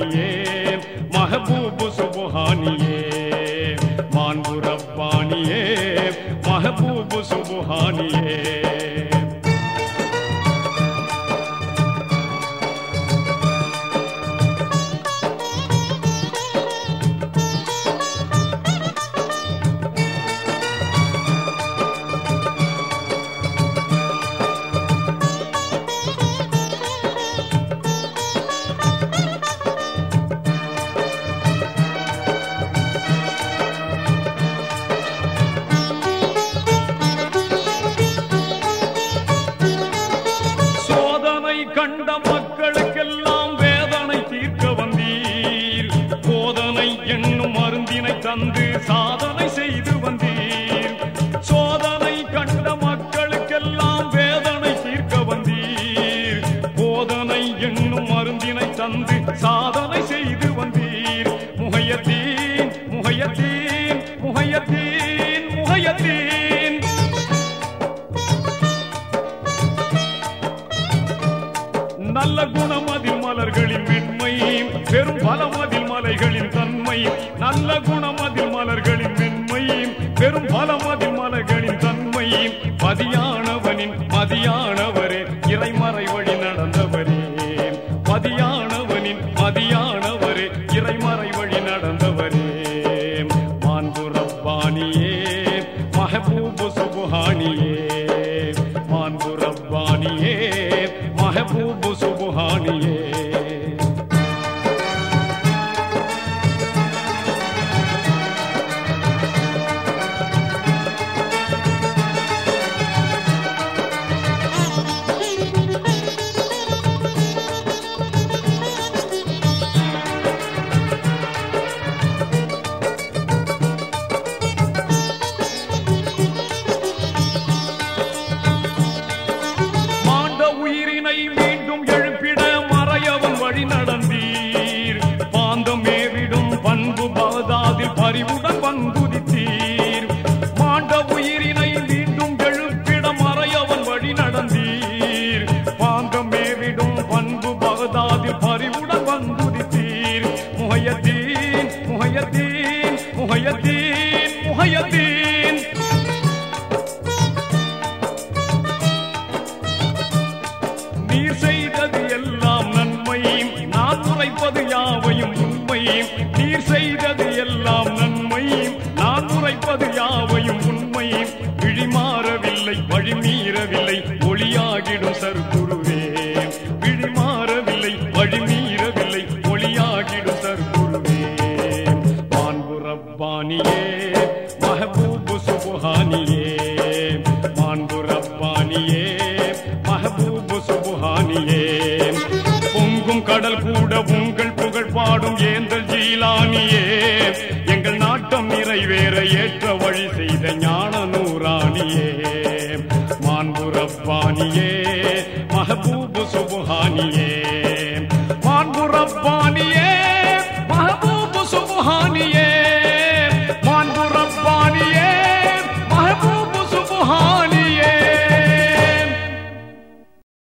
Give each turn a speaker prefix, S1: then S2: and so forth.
S1: ரப்பானியே மஹபூபு சுபஹானியே மக்களுக்கெல்லாம் வேதனை தீர்க்க வந்தீர். போதனை என்னும் மருந்தினை தந்து சாதனை செய்து வந்தீர். சோதனை கண்ட மக்களுக்கெல்லாம் வேதனை தீர்க்க வந்தீர். போதனை என்னும் மருந்தினை தந்து சாதனை செய்து வந்தீர். முகையத்தீர் நல்ல குணமதில் மலர்களின் மென்மை பெரும் பலமதில் மலைகளின் தன்மை. நல்ல குணமதில் மலர்களின் மென்மை பெரும் பலமதில் மலர்களின் தன்மை. மதியானவனின் மதியானவரே இறைமறை வழி நடந்தவரே. மதியானவனின் மதியானவரே இறைமறை வழி நடந்தவரே. மாண்பு ரப்பானியே மஹபூபு சுபஹானியே மஹபூபு பறிவுடன் வந்துதித்தீர் மாண்ட உயிரினை மீண்டும் எழுப்பிட மறையவன் வழி நடந்தீர். பாங்கம் மேவிடும் பண்பு பகதாதில் பறிவுடன் வந்துதித்தீர் முகையத்தீன் முகையத்தீன் முகையத்தீன் முகையத்தீன். மாண்பு ரப்பானியே மஹபூபு சுபுஹானியே. பொங்கும் கடல் கூட உங்கள் புகழ் பாடும் ஏந்தல் ஜீலானியே. எங்கள் நாட்டம் நிறைவேற ஏற்ற வழி செய்த ஞான நூறானியே. மாண்பு ரப்பானியே மஹபூபு சுபுஹானியே. மாண்பு ரப்பானியே மஹபூபு சுபுஹானியே.